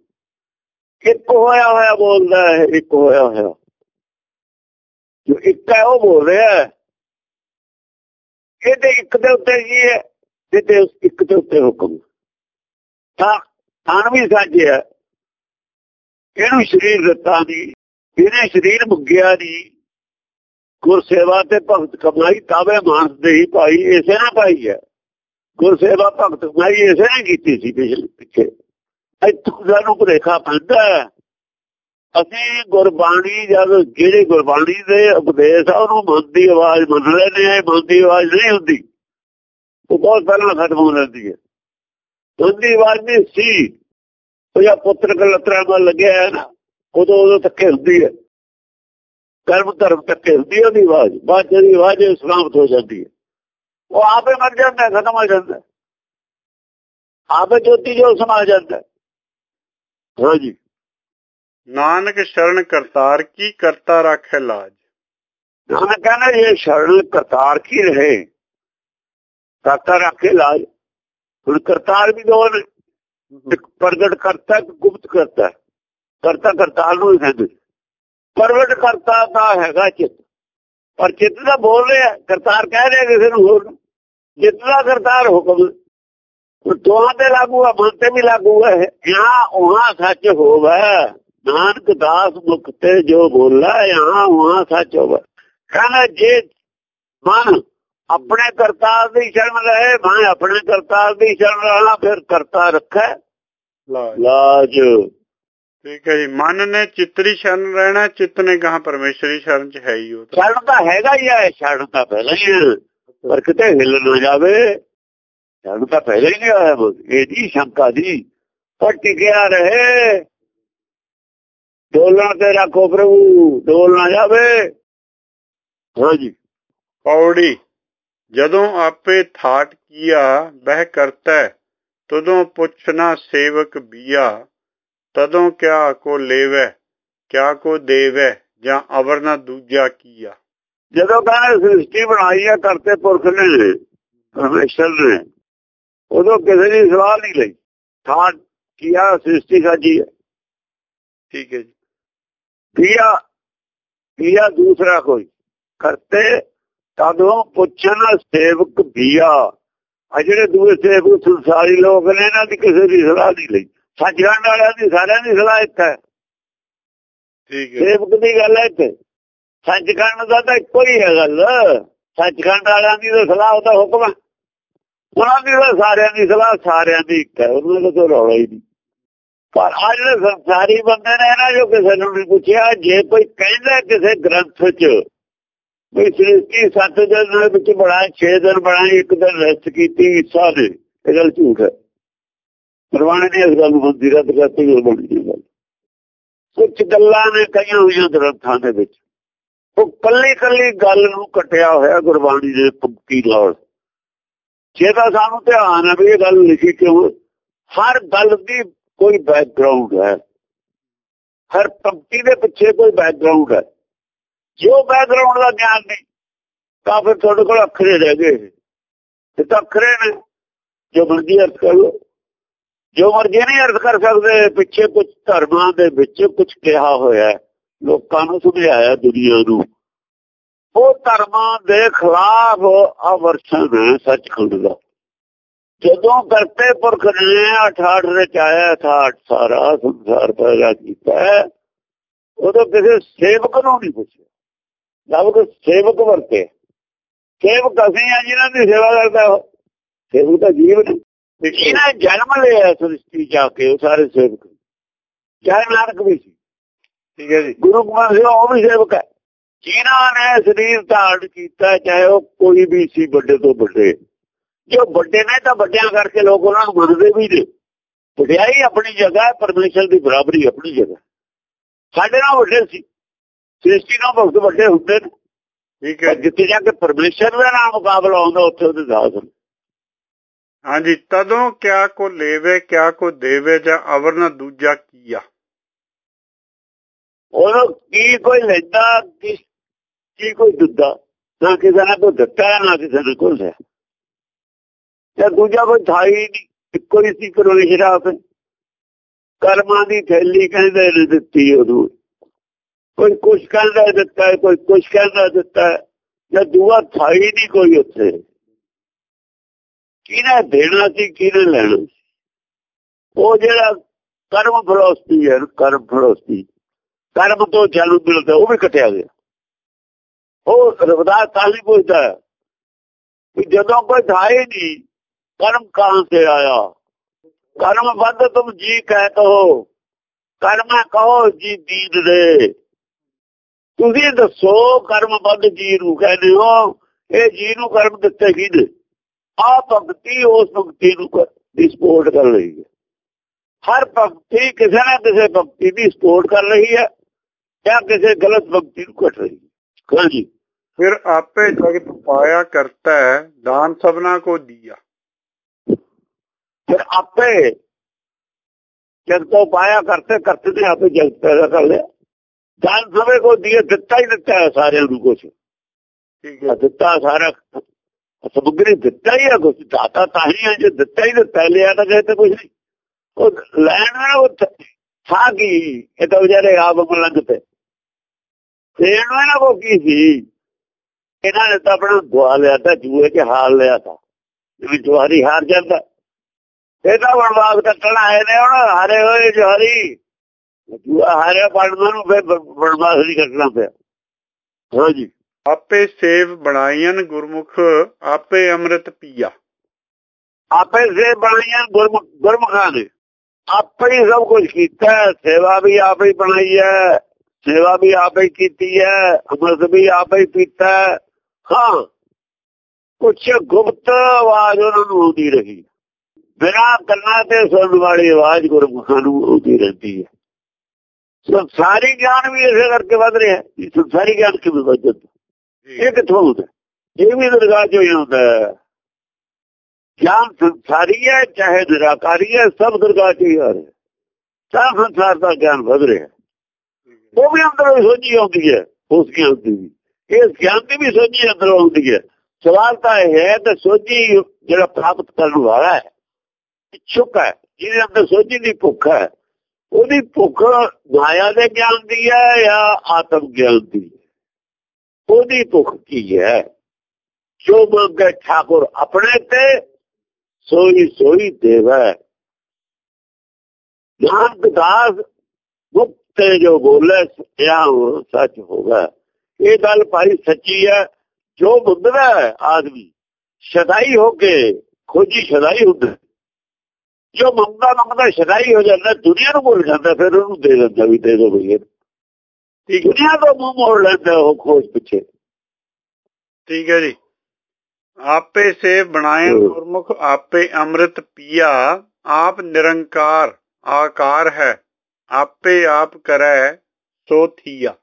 ਇੱਕ ਹੋਇਆ ਹੋਇਆ ਬੋਲਦਾ ਹੈ ਇੱਕ ਹੋਇਆ ਹੋਇਆ। ਜੋ ਇੱਕ ਹੈ ਉਹ ਬੋਲ ਰਿਹਾ ਹੈ। ਇਹਦੇ ਇੱਕ ਦੇ ਉੱਤੇ ਕੀ ਹੈ? ਇਹਦੇ ਇੱਕ ਦੇ ਉੱਤੇ ਹੁਕਮ। ਤਾਂ ਥਾਨ ਵੀ ਸਾਜਿਆ ਇਹਨੂੰ ਸਰੀਰ ਦਿੱਤਾ ਨਹੀਂ। ਇਹਨੇ ਸਰੀਰ ਮੁੱਗਿਆ ਦੀ ਗੁਰ ਸੇਵਾ ਤੇ ਭਗਤ ਕਮਾਈ ਤਾਵੇ ਮਾਨਸ ਦੇ ਹੀ ਭਾਈ, ਇਸੇ ਨਾਲ ਪਾਈ ਹੈ। ਗੁਰ ਸੇਵਾ ਭਗਤ ਕਮਾਈ ਇਸੇ ਨੇ ਕੀਤੀ ਸੀ ਪਿਛਲੇ ਪਿੱਛੇ। ਇੱਥੋਂ ਸਾਨੂੰ ਭੁਲੇਖਾ ਪੈਂਦਾ ਅਸੀਂ ਗੁਰਬਾਣੀ ਜਦ ਜਿਹੜੇ ਗੁਰਬਾਣੀ ਦੇ ਉਪਦੇਸ਼ ਆ, ਉਹਨੂੰ ਮਨ ਦੀ ਆਵਾਜ਼ ਮੰਨ ਲੈਨੇ ਆ ਮਨ ਦੀ ਆਵਾਜ਼ ਨਹੀਂ ਹੁੰਦੀ। ਉਹ ਬਹੁਤ ਪਹਿਲਾਂ ਖਤਮ ਹੋ ਜਾਂਦੀ ਹੈ। ਮਨ ਦੀ ਆਵਾਜ਼ ਨਹੀਂ ਸੀ। ਉਹ ਜਾਂ ਪੁੱਤਰ ਕਲਤਰਾ ਨਾਲ ਲੱਗਿਆ ਨਾ, ਉਦੋਂ ਉਦੋਂ ਤੱਕੇ ਹੁੰਦੀ ਹੈ। ਕਰਮ ਧਰਮ ਤੱਕੇ ਹੁੰਦੀ ਹੈ ਉਹਦੀ ਆਵਾਜ਼। ਬਾਅਦ ਜਿਹੜੀ ਆਵਾਜ਼ ਸਲਾਮਤ ਹੋ ਜਾਂਦੀ ਹੈ। ਉਹ ਆਪੇ ਮਰ ਜਾਂਦਾ ਖਤਮ ਹੋ ਜਾਂਦਾ ਆਪੇ ਜੋਤੀ ਜੋ ਸਮਾ ਜਾਂਦਾ ਹਾਂਜੀ। ਨਾਨਕ ਸ਼ਰਨ ਕਰਤਾਰ ਕੀ ਕਰਤਾ ਰੱਖੇ ਲਾਜ ਨਾਨਕ ਕਹਿੰਦਾ ਜੇ ਸ਼ਰਨ ਕਰਤਾਰ ਕੀ ਰਹੇ ਕਰਤਾ ਰੱਖੇ ਲਾਜ ਹੁਣ ਕਰਤਾਰ ਵੀ ਦੋ ਪ੍ਰਗਟ ਕਰਤਾ ਗੁਪਤ ਕਰਤਾ ਕਰਤਾ ਕਰਤਾਰ ਨੂੰ ਕਹਿੰਦੇ ਪ੍ਰਗਟ ਕਰਤਾ ਦਾ ਹੈਗਾ ਚਿੱਤ ਪਰ ਚਿੱਤ ਦਾ ਬੋਲ ਰਿਹਾ ਕਰਤਾਰ ਕਹਿ ਰਿਹਾ ਕਿਸੇ ਨੂੰ ਹੋਰ ਚਿੱਤ ਦਾ ਕਰਤਾਰ ਹੁਕਮ ਦੋਹਾਂ ਤੇ ਲਾਗੂ ਆ ਮਨ ਤੇ ਵੀ ਲਾਗੂ ਹੈ ਜਾਂ ਉਹਾਂ ਸੱਚ ਹੋਵੇ ਨਾਨਕ ਦਾਸ ਮੁਖ ਤੇ ਜੋ ਬੋਲਾ ਹਾਂ ਹਾਂ ਸੱਚ ਹੋਵੇ। ਕਹਿੰਦਾ ਜੇ ਮਨ ਆਪਣੇ ਕਰਤਾਰ ਦੀ ਸ਼ਰਨ ਰਹੇ ਮੈਂ ਆਪਣੇ ਕਰਤਾਰ ਦੀ ਸ਼ਰਨ ਰਹਿਣਾ ਫਿਰ ਕਰਤਾ ਰੱਖੇ। ਲਾਜ। ਠੀਕ ਹੈ ਜੀ। ਮਨ ਨੇ ਚਿੱਤਰੀ ਸ਼ਰਨ ਰਹਿਣਾ ਚਿੱਤ ਨੇ ਗਾਹ ਪਰਮੇਸ਼ਰੀ ਸ਼ਰਨ ਚ ਹੈ ਹੀ ਉਹ ਸ਼ਰਨ ਤਾਂ ਹੈਗਾ ਹੀ ਆ ਸ਼ਰਨ ਤਾਂ ਪਹਿਲਾਂ ਹੀ ਪਰ ਕਿਤੇ ਹਿੱਲ ਨਾ ਜਾਵੇ। ਸ਼ਰਨ ਤਾਂ ਪਹਿਲਾਂ ਹੀ ਨਹੀਂ ਆਇਆ ਇਹ ਜੀ ਸ਼ੰਕਾ ਦੀ। ਪਰ ਟਿਕਿਆ ਰਹੇ। ਡੋਲਣ ਤੇ ਰੱਖੋ ਪ੍ਰਭੂ ਡੋਲ ਨਾ ਜਾਵੇ। ਹਾਂਜੀ। ਪੌੜੀ ਜਦੋਂ ਆਪੇ ਥਾਟ ਕੀਆ ਬਹਿ ਕਰਤਾ ਤਦੋਂ ਪੁੱਛਣਾ ਸੇਵਕ ਬੀਆ ਤਦੋਂ ਕਿਆ ਕੋ ਲੇਵੈ ਕਿਆ ਕੋ ਦੇਵੈ ਜਾਂ ਅਵਰ ਨਾ ਦੂਜਾ ਕੀਆ। ਜਦੋਂ ਕਹਿੰਦੇ ਸ੍ਰਿਸ਼ਟੀ ਬਣਾਈ ਹੈ ਕਰਤੇ ਪੁਰਖ ਨੇ ਪਰਮੇਸ਼ਰ ਨੇ ਉਦੋਂ ਕਿਸੇ ਦੀ ਸਲਾਹ ਨਹੀਂ ਲਈ। ਥਾਟ ਕੀਆ ਸ੍ਰਿਸ਼ਟੀ ਸਾਜੀ ਹੈ। ਠੀਕ ਹੈ ਜੀ। ਕੀਆ? ਕੀਆ ਦੂਸਰਾ ਕੋਈ? ਕਰਤੇ ਤਦੋਂ ਪੁੱਛਣ ਸੇਵਕ ਬੀਆ। ਆ ਜਿਹੜੇ ਦੂਏ ਸੇਵਕ ਸੰਸਾਰੀ ਲੋਕ ਨੇ ਇਹਨਾਂ ਦੀ ਕਿਸੇ ਦੀ ਸਲਾਹ ਨਹੀਂ ਲਈ। ਸੱਚਖੰਡ ਵਾਲਿਆਂ ਦੀ ਸਾਰਿਆਂ ਦੀ ਸਲਾਹ ਇੱਕ ਹੈ। ਠੀਕ ਹੈ। ਸੇਵਕ ਦੀ ਗੱਲ ਹੈ ਇੱਥੇ। ਸੱਚਖੰਡ ਦਾ ਤਾਂ ਇੱਕੋ ਹੀ ਹੈ ਗੱਲ। ਸੱਚਖੰਡ ਵਾਲਿਆਂ ਦੀ ਤਾਂ ਸਲਾਹ ਉਹਦਾ ਹੁਕਮ ਹੈ। ਉਹਨਾਂ ਦੀ ਤਾਂ ਸਾਰਿਆਂ ਦੀ ਸਲਾਹ ਸਾਰਿਆਂ ਦੀ ਇੱਕ ਹੈ। ਉਹਨਾਂ ਦਾ ਕੋਈ ਰੌਲਾ ਹੀ ਨਹੀਂ। ਪਰ ਆ ਜਿਹੜੇ ਸੰਸਾਰੀ ਬੰਦੇ ਨੇ ਇਹਨਾਂ ਜੋ ਕਿਸੇ ਨੂੰ ਨਹੀਂ ਪੁੱਛਿਆ, ਜੇ ਕੋਈ ਕਹਿੰਦਾ ਕਿਸੇ ਗ੍ਰੰਥ 'ਚ ਵੀ ਸ੍ਰਿਸ਼ਟੀ ਸੱਤ ਦਿਨ ਦੇ ਵਿੱਚ ਬਣਾ 6 ਦਿਨ ਬਣਾਈ ਇੱਕ ਦਿਨ ਰੈਸਟ ਕੀਤੀ, ਈਸਾ ਇਹ ਗੱਲ ਝੂਠ ਹੈ। ਪਰਵਾਣੇ ਨੇ ਇਸ ਗੱਲ ਨੂੰ ਮੰਦੀ ਰੱਦ ਕਰਤੀ ਗੱਲ ਬਣੀ ਗੱਲ। ਕੁਝ ਗੱਲਾਂ ਨੇ ਕਹੀਆਂ ਹੋਈਆਂ ਗ੍ਰੰਥਾਂ ਦੇ ਵਿੱਚ। ਉਹ ਕੱਲੀ ਕੱਲੀ ਗੱਲ ਨੂੰ ਕਟਿਆ ਹੋਇਆ ਗੁਰਬਾਣੀ ਦੇ ਪੰਕਤੀ ਨਾਲ। ਜੇ ਤਾਂ ਸਾਨੂੰ ਧਿਆਨ ਹੈ ਵੀ ਇਹ ਗੱਲ ਲਿਖੀ ਕਿਉਂ? ਹਰ ਗੱਲ ਦੀ ਕੋਈ ਬੈਕਗ੍ਰਾਉਂਡ ਹੈ। ਹਰ ਪੰਕਤੀ ਦੇ ਪਿੱਛੇ ਕੋਈ ਬੈਕਗ੍ਰਾਉਂਡ ਹੈ। ਜੋ ਬੈਕਗ੍ਰਾਉਂਡ ਦਾ ਗਿਆਨ ਨਹੀਂ, ਤਾਂ ਫਿਰ ਤੁਹਾਡੇ ਕੋਲ ਅੱਖਰੇ ਰਹਿ ਗਏ ਤੇ ਤਾਂ ਅੱਖਰੇ ਨੇ, ਜੋ ਮਰਜ਼ੀ ਅਰਥ ਕਰ ਲਓ। ਜੋ ਮਰਜ਼ੀ ਨਹੀਂ ਅਰਥ ਕਰ ਸਕਦੇ, ਪਿੱਛੇ ਕੁਝ ਧਰਮਾਂ ਦੇ ਵਿੱਚ ਕੁਝ ਕਿਹਾ ਹੋਇਆ ਲੋਕਾਂ ਨੂੰ ਸਮਝਾਇਆ ਦੁਨੀਆ ਨੂੰ। ਉਹ ਧਰਮਾਂ ਦੇ ਖਿਲਾਫ ਆਵਰਸ਼ਨ ਹੈ ਸੱਚਖੰਡ ਦਾ। ਜਦੋਂ ਕਰਤੇ ਪੁਰਖ ਨੇ 68 ਰਚਾਇਆ ਠਾਠ ਸਾਰਾ ਸੰਸਾਰ ਪੈਦਾ ਕੀਤਾ ਉਦੋਂ ਕਿਸੇ ਸੇਵਕ ਨੂੰ ਨਹੀਂ ਪੁੱਛਿਆ। ਜਦ ਸੇਵਕ ਵਰਤੇ ਸੇਵਕ ਅਸੀਂ ਆ ਜਿਨ੍ਹਾਂ ਦੀ ਸੇਵਾ ਕਰਦਾ ਸੇਵਕ ਤਾਂ ਜੀਵ ਨੇ। ਜਿਹਨੇ ਜਨਮ ਲਿਆ ਸ੍ਰਿਸ਼ਟੀ ਜਾ ਕੇ ਉਹ ਸਾਰੇ ਸੇਵਕ ਚਾਹੇ ਨਾਨਕ ਵੀ ਸੀ। ਠੀਕ ਹੈ ਜੀ। ਗੁਰੂ ਗੋਬਿੰਦ ਸਿੰਘ ਉਹ ਵੀ ਸੇਵਕ ਹੈ। ਜਿਨ੍ਹਾਂ ਨੇ ਸਰੀਰ ਧਾਰਨ ਕੀਤਾ ਚਾਹੇ ਉਹ ਕੋਈ ਵੀ ਸੀ ਵੱਡੇ ਤੋਂ ਵੱਡੇ। ਜੋ ਵੱਡੇ ਨੇ ਤਾਂ ਵੱਡਿਆਂ ਕਰਕੇ ਲੋਕ ਉਹਨਾਂ ਨੂੰ ਮੰਨਦੇ ਵੀ ਨੇ। ਵਡਿਆਈ ਆਪਣੀ ਜਗ੍ਹਾ ਪਰਮੇਸ਼ਰ ਦੀ ਬਰਾਬਰੀ ਆਪਣੀ ਜਗ੍ਹਾ ਸਾਡੇ ਨਾਲ ਵੱਡੇ ਸੀ। ਸ੍ਰਿਸ਼ਟੀ ਨਾਲ ਬਹੁਤ ਵੱਡੇ ਹੁੰਦੇ ਨੇ। ਠੀਕ ਹੈ। ਜਿੱਥੇ ਜਾ ਕੇ ਪਰਮੇਸ਼ਰ ਦੇ ਨਾਲ ਮੁਕਾਬਲਾ ਹੁੰਦਾ ਉੱਥੇ ਉਹਦੇ ਦਾਸ ਨੇ ਹਾਂਜੀ ਤਦੋਂ ਕਿਆ ਕੋ ਲੇਵੇ ਕਿਆ ਕੋ ਦੇਵੇ ਜਾਂ ਅਵਰ ਨਾ ਦੂਜਾ ਕੀਆ ਉਹਨੂੰ ਕੀ ਕੋਈ ਲੈਂਦਾ ਕੀ ਕੀ ਕੋਈ ਦਿੱਤਾ ਨਾ ਕਿਸੇ ਨੇ ਕੋਈ ਦਿੱਤਾ ਨਾ ਕਿਸੇ ਨੇ ਕੋਈ ਲਿਆ। ਜਾਂ ਦੂਜਾ ਕੋਈ ਥਾਈ ਹੀ ਨਹੀਂ, ਇੱਕੋ ਹੀ ਸੀ ਪਰਮੇਸ਼ਰ ਆਪ ਕਰਮਾਂ ਦੀ ਥੈਲੀ ਕਹਿੰਦੇ ਨੇ ਦਿੱਤੀ ਉਹਨੂੰ। ਕੋਈ ਕੁਛ ਕਹਿੰਦਾ ਦਿੱਤਾ ਕੋਈ ਕੁਛ ਕਹਿੰਦਾ ਦਿੱਤਾ ਜਾਂ ਦੂਆ ਥਾਈ ਨਹੀਂ ਕੋਈ ਉੱਥੇ। ਕਿਹਨੇ ਦੇਣਾ ਸੀ, ਕਿਹਨੇ ਲੈਣਾ ਉਹ ਜਿਹੜਾ ਕਰਮ ਫਰੋਸਤੀ ਹੈ, ਕਰਮ ਫਰੋਸਤੀ। ਕਰਮ ਤੋਂ ਜਨਮ ਮਿਲਦਾ ਉਹ ਵੀ ਕਟਿਆ ਗਿਆ। ਉਹ ਰਵਦਾਸ ਕਾਲੀ ਪੁੱਛਦਾ ਜਦੋਂ ਕੋਈ ਥਾਈ ਨਹੀਂ ਕਰਮ ਕਹਾਂ ਸੇ ਆਇਆ। ਕਰਮ ਵੱਧ ਤੁਮ ਜੀ ਕਹਿ ਕਹੋ ਕਰਮ ਕਹੋ ਜੀ ਦੀਦ ਦੇ। ਤੁਸੀਂ ਦੱਸੋ ਕਰਮ ਬੰਦ ਜੀ ਨੂੰ ਕਹਿੰਦੇ ਹੋ। ਇਹ ਜੀ ਨੂੰ ਕਰਮ ਦਿੱਤੇ ਕਿਹਦੇ? ਆ ਭਗਤੀ ਉਸ ਭਗਤੀ ਨੂੰ ਦੀ ਸਪੋਰਟ ਕਰ ਰਹੀ ਹੈ। ਹਰ ਭਗਤੀ ਕਿਸੇ ਨਾ ਕਿਸੇ ਭਗਤੀ ਦੀ ਸਪੋਰਟ ਕਰ ਰਹੀ ਹੈ ਜਾਂ ਕਿਸੇ ਗਲਤ ਭਗਤੀ ਨੂੰ ਕੱਟ ਰਹੀ ਹੈ। ਹਾਂਜੀ। ਫਿਰ ਆਪੇ ਜਗਤ ਪਾਇਆ ਕਰਤਾ ਦਾਨ ਸਭਨਾ ਕੋ ਦਿਆ। ਫਿਰ ਆਪੇ ਜਦ ਤੋਂ ਪਾਇਆ ਕਰਤੇ ਕਰਤੇ ਨੇ ਆਪੇ ਜਗਤ ਪੈਦਾ ਕਰ ਲਿਆ। ਦਾਨ ਸਭੇ ਕੋ ਦਿਆ ਦਿੱਤਾ ਹੀ ਦਿੱਤਾ ਸਾਰਿਆਂ ਨੂੰ ਕੁਝ ਠੀਕ ਹੈ। ਦਿੱਤਾ ਸਾਰਾ ਸਮਗਰੀ ਦਿੱਤਾ ਹੀ ਆ ਕੁਝ ਦਾਤਾ ਤਾਂ ਹੀ ਹੈ ਜੇ ਦਿੱਤਾ ਹੀ ਦਿੱਤਾ ਲਿਆ ਤਾਂ ਕਹਿੰਦੇ ਕੁਝ ਨਹੀਂ। ਉਹ ਲੈਣਾ ਉਹ ਥਾ ਕੀ ਇਹ ਤਾਂ ਵਿਚਾਰੇ ਆਪ ਮਲੰਗ ਤੇ ਦੇਣ ਨੂੰ ਇਹਨਾਂ ਕੋ ਕੀ ਸੀ? ਇਹਨਾਂ ਨੇ ਤਾਂ ਆਪਣਾ ਦੁਆ ਲਿਆ ਤਾਂ ਜੂਏ 'ਚ ਹਾਰ ਲਿਆ ਤਾਂ। ਜਿਵੇਂ ਜਵਾਰੀ ਹਾਰ ਜਾਂਦਾ। ਇਹ ਤਾਂ ਬਰਬਾਦ ਕੱਟਣ ਆਏ ਨੇ ਹੁਣ ਹਾਰੇ ਹੋਏ ਜਵਾਰੀ। ਜੂਆ ਹਾਰਿਆ ਪੜਨ ਨੂੰ ਫਿਰ ਬਰਬਾਦ ਨਹੀਂ ਕੱਟਣਾ ਪਿਆ। ਹਾਂਜੀ ਆਪੇ ਸੇਵ ਬਣਾਈਆਂ ਗੁਰਮੁਖ ਆਪੇ ਅੰਮ੍ਰਿਤ ਪੀਆ। ਆਪੇ ਸੇ ਬਣਾਈਆਂ ਗੁਰਮੁਖ ਗੁਰਮੁਖਾਂ ਨੇ। ਆਪੇ ਹੀ ਸਭ ਕੁਝ ਕੀਤਾ ਸੇਵਾ ਵੀ ਆਪੇ ਹੀ ਬਣਾਈ ਹੈ। ਸੇਵਾ ਵੀ ਆਪੇ ਹੀ ਕੀਤੀ ਹੈ। ਅੰਮ੍ਰਿਤ ਵੀ ਆਪੇ ਹੀ ਪੀਤਾ ਹਾਂ। ਕੁਛ ਗੁਪਤ ਆਵਾਜ਼ ਉਹਨਾਂ ਨੂੰ ਆਉਂਦੀ ਰਹੀ। ਬਿਨਾਂ ਕੰਨਾਂ ਤੇ ਸੁਣਨ ਵਾਲੀ ਆਵਾਜ਼ ਗੁਰਮੁਖਾਂ ਨੂੰ ਆਉਂਦੀ ਰਹਿੰਦੀ ਹੈ। ਸੰਸਾਰੀ ਗਿਆਨ ਵੀ ਇਸੇ ਕਰਕੇ ਵੱਧ ਰਿਹਾ ਹੈ ਸੰਸਾਰੀ ਗਿਆਨ ਕਿਵੇਂ ਵੱਧਦਾ ਇਹ ਕਿੱਥੋਂ ਹੁੰਦਾ ਇਹ ਵੀ ਦਰਗਾਹ ਚੋਂ ਹੀ ਹੁੰਦਾ ਗਿਆਨ ਸੰਸਾਰੀ ਹੈ ਚਾਹੇ ਨਿਰਾਕਾਰੀ ਹੈ ਸਭ ਦਰਗਾਹ ਚੋਂ ਹੀ ਆ ਰਿਹਾ ਸਭ ਸੰਸਾਰ ਦਾ ਗਿਆਨ ਵਧ ਰਿਹਾ ਉਹ ਵੀ ਅੰਦਰੋਂ ਸੋਝੀ ਆਉਂਦੀ ਹੈ ਉਸ ਗਿਆਨ ਦੀ ਵੀ। ਇਹ ਗਿਆਨ ਦੀ ਵੀ ਸੋਝੀ ਅੰਦਰੋਂ ਆਉਂਦੀ ਹੈ। ਸਵਾਲ ਤਾਂ ਇਹ ਹੈ ਕਿ ਸੋਝੀ ਜਿਹੜਾ ਪ੍ਰਾਪਤ ਕਰਨ ਵਾਲਾ ਹੈ। ਇਛੁਕ ਹੈ ਜਿਹਦੇ ਅੰਦਰ ਸੋਝੀ ਦੀ ਭੁੱਖ ਹੈ ਉਹਦੀ ਭੁੱਖ ਮਾਇਆ ਦੇ ਗਿਆਨ ਦੀ ਹੈ ਜਾਂ ਆਤਮ ਗਿਆਨ ਦੀ ਉਹਦੀ ਭੁੱਖ ਕੀ ਹੈ ਜੋ ਮੰਗੇ ਠਾਕੁਰ ਆਪਣੇ ਤੇ ਸੋਈ ਸੋਈ ਦੇਵੈ ਨਾਨਕ ਦਾਸ ਮੁਕਤ ਜੋ ਬੋਲੇ ਸਿਆ ਸੱਚ ਹੋਗਾ ਇਹ ਗੱਲ ਭਾਈ ਸੱਚੀ ਹੈ ਜੋ ਮੰਗਦਾ ਹੈ ਆਦਮੀ ਸ਼ਦਾਈ ਹੋ ਕੇ ਖੋਜੀ ਸ਼ਦਾਈ ਹੁੰਦਾ ਜੋ ਮੰਗਦਾ ਮੰਗਦਾ ਸ਼ਦਾਈ ਹੋ ਜਾਂਦਾ ਦੁਨੀਆ ਨੂੰ ਭੁੱਲ ਜਾਂਦਾ ਫਿਰ ਉਹਨੂੰ ਦੇ ਦਿੰਦਾ ਵੀ ਦੇ ਦੋ ਬਈ ਠੀਕ ਦੁਨੀਆ ਤੋਂ ਮੂੰਹ ਮੋੜ ਲੈਂਦਾ ਉਹ ਖੋਜ ਪਿੱਛੇ। ਠੀਕ ਹੈ ਜੀ। ਆਪੇ ਸੇ ਬਣਾਏ ਗੁਰਮੁਖ ਆਪੇ ਅੰਮ੍ਰਿਤ ਪੀਆ ਆਪ ਨਿਰੰਕਾਰ ਆਕਾਰ ਹੈ। ਆਪੇ ਆਪ ਕਰੈ ਸੋ ਥੀਆ।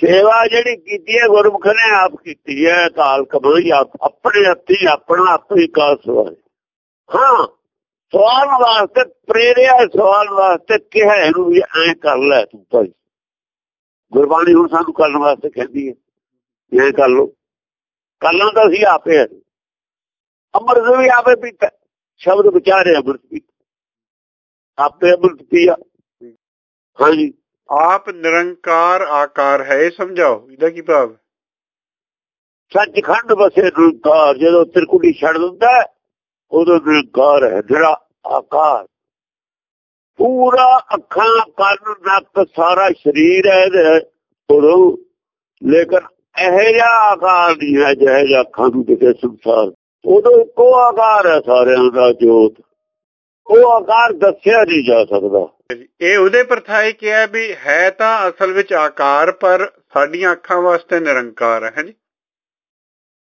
ਸੇਵਾ ਜਿਹੜੀ ਕੀਤੀ ਹੈ ਗੁਰਮੁਖ ਨੇ ਆਪ ਕੀਤੀ ਹੈ ਕਾਲ ਆਪ ਆਪਣੇ ਹੱਥੀ ਆਪਣਾ ਆਪੇ ਕਾਸ ਵਾਲੇ ਹਾਂ। ਸਵਾਲ ਵਾਸਤੇ ਪ੍ਰੇਰਿਆ ਸਵਾਲ ਵਾਸਤੇ ਕਿਹਾ ਇਹਨੂੰ ਵੀ ਐਂ ਕਰ ਲੈ ਤੂੰ ਭਾਈ। ਗੁਰਬਾਣੀ ਹੁਣ ਸਾਨੂੰ ਕਰਨ ਵਾਸਤੇ ਕਹਿੰਦੀ ਹੈ ਇਹ ਕਰ ਲੋ ਕਰਨਾ ਤਾਂ ਅਸੀਂ ਆਪੇ ਅੰਮ੍ਰਿਤ ਵੀ ਆਪੇ ਪੀਤਾ ਸ਼ਬਦ ਵਿਚਾਰੇ ਅੰਮ੍ਰਿਤ ਪੀਤਾ ਆਪੇ ਅੰਮ੍ਰਿਤ ਪੀਆ। ਹਾਂਜੀ। ਆਪ ਨਿਰੰਕਾਰ ਆਕਾਰ ਹੈ ਇਹ ਸਮਝਾਓ। ਇਹਦਾ ਕੀ ਭਾਵ ਸੱਚਖੰਡ ਵਸੇ ਨਿਰੰਕਾਰ ਜਦੋਂ ਤਿਰਕੁੜੀ ਛੱਡ ਦਿੰਦਾ ਉਦੋਂ ਨਿਰੰਕਾਰ ਹੈ ਜਿਹੜਾ ਆਕਾਰ। ਪੂਰਾ ਅੱਖਾਂ ਕੰਨ ਨੱਕ ਸਾਰਾ ਸਰੀਰ ਹੈ ਇਹਦੇ। ਲੇਕਿਨ ਇਹ ਜਿਹਾ ਆਕਾਰ ਨਹੀਂ ਹੈ ਜਿਹੇ ਜਿਹਾ ਅੱਖਾਂ ਨੂੰ ਦਿਖੇ ਸੰਸਾਰ। ਉਦੋਂ ਇੱਕੋ ਆਕਾਰ ਹੈ ਸਾਰਿਆਂ ਦਾ ਜੋਤ। ਉਹ ਆਕਾਰ ਦੱਸਿਆ ਨਹੀਂ ਜਾ ਸਕਦਾ। ਇਹ ਉਹਦੇ ਪਰਥਾਏ ਕਿਹਾ ਵੀ ਹੈ ਤਾਂ ਅਸਲ ਵਿੱਚ ਆਕਾਰ ਪਰ ਸਾਡੀਆਂ ਅੱਖਾਂ ਵਾਸਤੇ ਨਿਰੰਕਾਰ ਹੈ ਜੀ।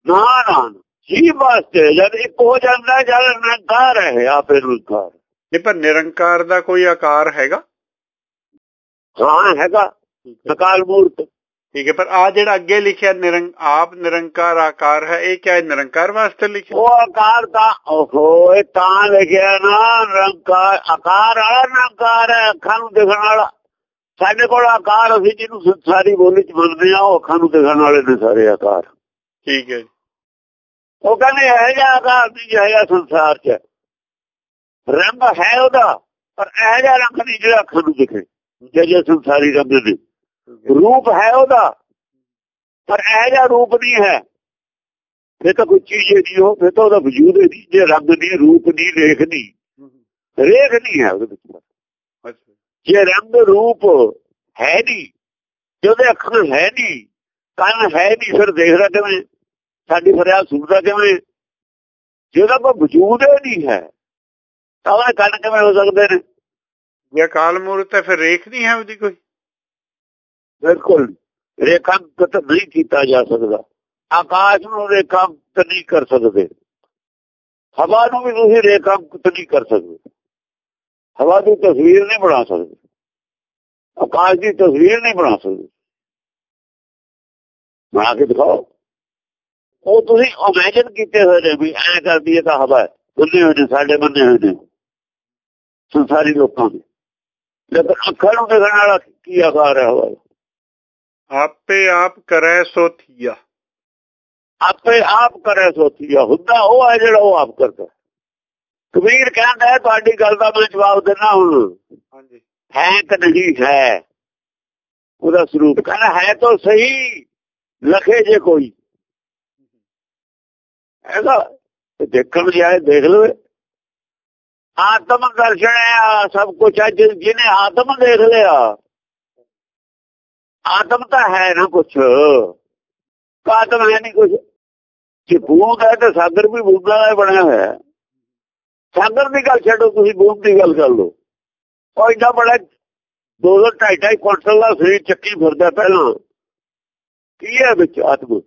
ਨਾ ਨਾ। ਜੀ ਵਾਸਤੇ ਜਦ ਇੱਕ ਹੋ ਜਾਂਦਾ ਜਦ ਨਿਰੰਕਾਰ ਹੈ ਆਪੇ ਨਿਰੰਕਾਰ। ਨਹੀਂ ਪਰ ਨਿਰੰਕਾਰ ਦਾ ਕੋਈ ਆਕਾਰ ਹੈਗਾ? ਹਾਂ ਹੈਗਾ। ਨਕਾਲ ਮੂਰਤ। ਠੀਕ ਹੈ ਪਰ ਆ ਜਿਹੜਾ ਅੱਗੇ ਲਿਖਿਆ ਨਿਰੰਕ ਆਪ ਨਿਰੰਕਾਰ ਆਕਾਰ ਹੈ ਇਹ ਕਿਆ ਨਿਰੰਕਾਰ ਵਾਸਤੇ ਲਿਖਿਆ? ਉਹ ਆਕਾਰ ਤਾਂ ਓਹੋ ਇਹ ਤਾਂ ਲਿਖਿਆ ਨਾ ਨਿਰੰਕਾਰ ਆਕਾਰ ਵਾਲਾ ਨਿਰੰਕਾਰ ਹੈ ਅੱਖਾਂ ਨੂੰ ਦੇਖਣ ਵਾਲਾ। ਸਾਡੇ ਕੋਲ ਆਕਾਰ ਅਸੀਂ ਜਿਹਨੂੰ ਸਾਰੀ ਬੋਲੀ ਚ ਮੰਨਦੇ ਆ ਉਹ ਅੱਖਾਂ ਨੂੰ ਦੇਖਣ ਵਾਲੇ ਨੇ ਸਾਰੇ ਆਕਾਰ। ਠੀਕ ਹੈ ਉਹ ਕਹਿੰਦੇ ਇਹ ਜਿਹਾ ਨਹੀਂ ਹੈਗਾ ਸੰਸਾਰ 'ਚ। ਰੰਗ ਹੈ ਉਹਦਾ ਪਰ ਇਹ ਜਿਹਾ ਰੰਗ ਨਹੀਂ ਜਿਹੜਾ ਅੱਖਾਂ ਨੂੰ ਦਿਖੇ ਜਿਹੜੇ ਸੰਸਾਰੀ ਰੰਗ ਨੇ ਰੂਪ ਹੈ ਉਹਦਾ ਪਰ ਇਹ ਜਿਹਾ ਰੂਪ ਨਹੀਂ ਹੈ। ਇਹ ਤਾਂ ਕੋਈ ਚੀਜ਼ ਨਹੀਂ ਹੋ ਫਿਰ ਤਾਂ ਉਹਦਾ ਵਜੂਦ ਹੀ ਨਹੀਂ ਜੇ ਰੰਗ ਨਹੀਂ ਰੂਪ ਨਹੀਂ ਰੇਖ ਨਹੀਂ ਰੇਖ ਨਹੀਂ ਹੈ ਉਹਦੇ ਵਿੱਚ। ਜੇ ਰੰਗ ਰੂਪ ਹੈ ਨਹੀਂ ਜਿਹਦੇ ਅੱਖਾਂ ਹੈ ਨਹੀਂ ਕੰਨ ਹੈ ਨਹੀਂ ਫਿਰ ਦੇਖਦਾ ਕਿਵੇਂ? ਸਾਡੀ ਫਰਿਆਦ ਸੁਣਦਾ ਕਿਵੇਂ? ਜਿਹਦਾ ਕੋਈ ਵਜੂਦ ਹੀ ਨਹੀਂ ਹੈ ਤਾਂ ਉਹ ਕੰਨ ਕਿਵੇਂ ਹੋ ਸਕਦੇ ਨੇ? ਜੇ ਅਕਾਲ ਮੂਰਤ ਹੈ ਫਿਰ ਰੇਖ ਨਹੀਂ ਹੈ ਉਹਦੀ ਕੋਈ? ਬਿਲਕੁਲ। ਰੇਖਾਂਕਿਤ ਨਹੀਂ ਕੀਤਾ ਜਾ ਸਕਦਾ। ਆਕਾਸ਼ ਨੂੰ ਰੇਖਾਂਕਿਤ ਨਹੀਂ ਕਰ ਸਕਦੇ। ਹਵਾ ਨੂੰ ਵੀ ਤੁਸੀਂ ਰੇਖਾਂਕਿਤ ਨਹੀਂ ਕਰ ਸਕਦੇ। ਹਵਾ ਦੀ ਤਸਵੀਰ ਨਹੀਂ ਬਣਾ ਸਕਦੇ। ਆਕਾਸ਼ ਦੀ ਤਸਵੀਰ ਨਹੀਂ ਬਣਾ ਸਕਦੇ। ਬਣਾ ਕੇ ਦਿਖਾਓ। ਉਹ ਤੁਸੀਂ ਇਮੇਜਿਨ ਕੀਤੇ ਹੋਏ ਨੇ ਵੀ ਐ ਕਰਦੀ ਹੈ ਤਾਂ ਹਵਾ ਹੈ। ਬੰਨੇ ਹੋਏ ਨੇ ਸਾਡੇ ਬੰਨੇ ਹੋਏ ਨੇ। ਸੰਸਾਰੀ ਲੋਕਾਂ ਦੇ। ਲੇਕਿਨ ਅੱਖਾਂ ਨੂੰ ਦੇਖਣ ਵਾਲਾ ਕੀ ਆਕਾਰ ਹੈ ਹਵਾ ਆਪੇ ਆਪ ਕਰੈ ਸੋ ਥੀਆ ਆਪੇ ਆਪ ਕਰੇ ਸੋਚੀਆ ਹੁੰਦਾ ਉਹ ਹੈ ਜਿਹੜਾ ਉਹ ਆਪ ਕਰਦਾ ਕਬੀਰ ਕਹਿੰਦਾ ਹੈ, ਤੁਹਾਡੀ ਗੱਲ ਦਾ ਮੈਂ ਜਵਾਬ ਦੇਣਾ ਹੁਣ। ਹਾਂਜੀ। ਹੈ ਕਿ ਨਹੀਂ ਹੈ? ਉਹਦਾ ਸਰੂਪ ਕਹਿੰਦਾ ਹੈ ਤਾਂ ਸਹੀ ਲਖੇ ਜੇ ਕੋਈ। ਹੈਗਾ। ਤੇ ਦੇਖਣ ਜਾਏ ਦੇਖ ਲਵੇ। ਆਤਮ ਦਰਸ਼ਨ ਹੈ ਸਭ ਕੁਝ ਅੱਜ ਜਿਹਨੇ ਆਤਮ ਦੇਖ ਲਿਆ। ਆਤਮ ਤਾਂ ਹੈ ਨਾ ਕੁਛ। ਆਤਮ ਹੈ ਨਹੀਂ ਕੁਛ। ਜੇ ਬੂੰਦ ਹੈ ਤਾਂ ਸਾਗਰ ਵੀ ਬੂੰਦਾਂ ਦਾ ਬਣਿਆ ਹੋਇਆ ਹੈ। ਸਾਗਰ ਦੀ ਗੱਲ ਛੱਡੋ, ਤੁਸੀਂ ਬੂੰਦ ਦੀ ਗੱਲ ਕਰ ਲਓ। ਉਹ ਇੰਨਾ ਬੜਾ ਦੋ ਦੋ ਢਾਈ ਢਾਈ ਕੁਇੰਟਲ ਦਾ ਸਰੀਰ ਚੱਕੀ ਫਿਰਦਾ ਪਹਿਲਾਂ। ਕੀ ਹੈ ਵਿੱਚ ਆਤਮ?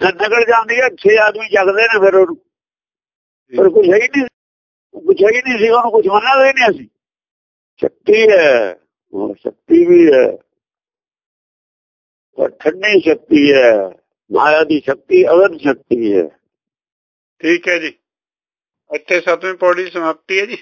ਜਦ ਨਿਕਲ ਜਾਂਦੀ ਹੈ ਛੇ ਆਦਮੀ ਜਗਦੇ ਨੇ ਫਿਰ ਉਹਨੂੰ। ਪਰ ਕੁਝ ਹੈ ਨਹੀਂ ਕੁਝ ਹੈ ਨਹੀਂ ਸੀ ਉਹਨੂੰ ਕੁਝ ਮੰਨਣਾ ਨਹੀਂ ਅਸੀਂ। ਸ਼ਕਤੀ ਹੈ ਉਹ ਸ਼ਕਤੀ ਵੀ ਹੈ। ਪਰ ਠੰਡੀ ਸ਼ਕਤੀ ਹੈ ਮਾਇਆ ਦੀ ਸ਼ਕਤੀ ਅਗਰ ਸ਼ਕਤੀ ਹੈ। ਠੀਕ ਹੈ ਜੀ। ਇੱਥੇ ਸਤਵੀਂ ਪੌੜੀ ਸਮਾਪਤੀ ਹੈ ਜੀ।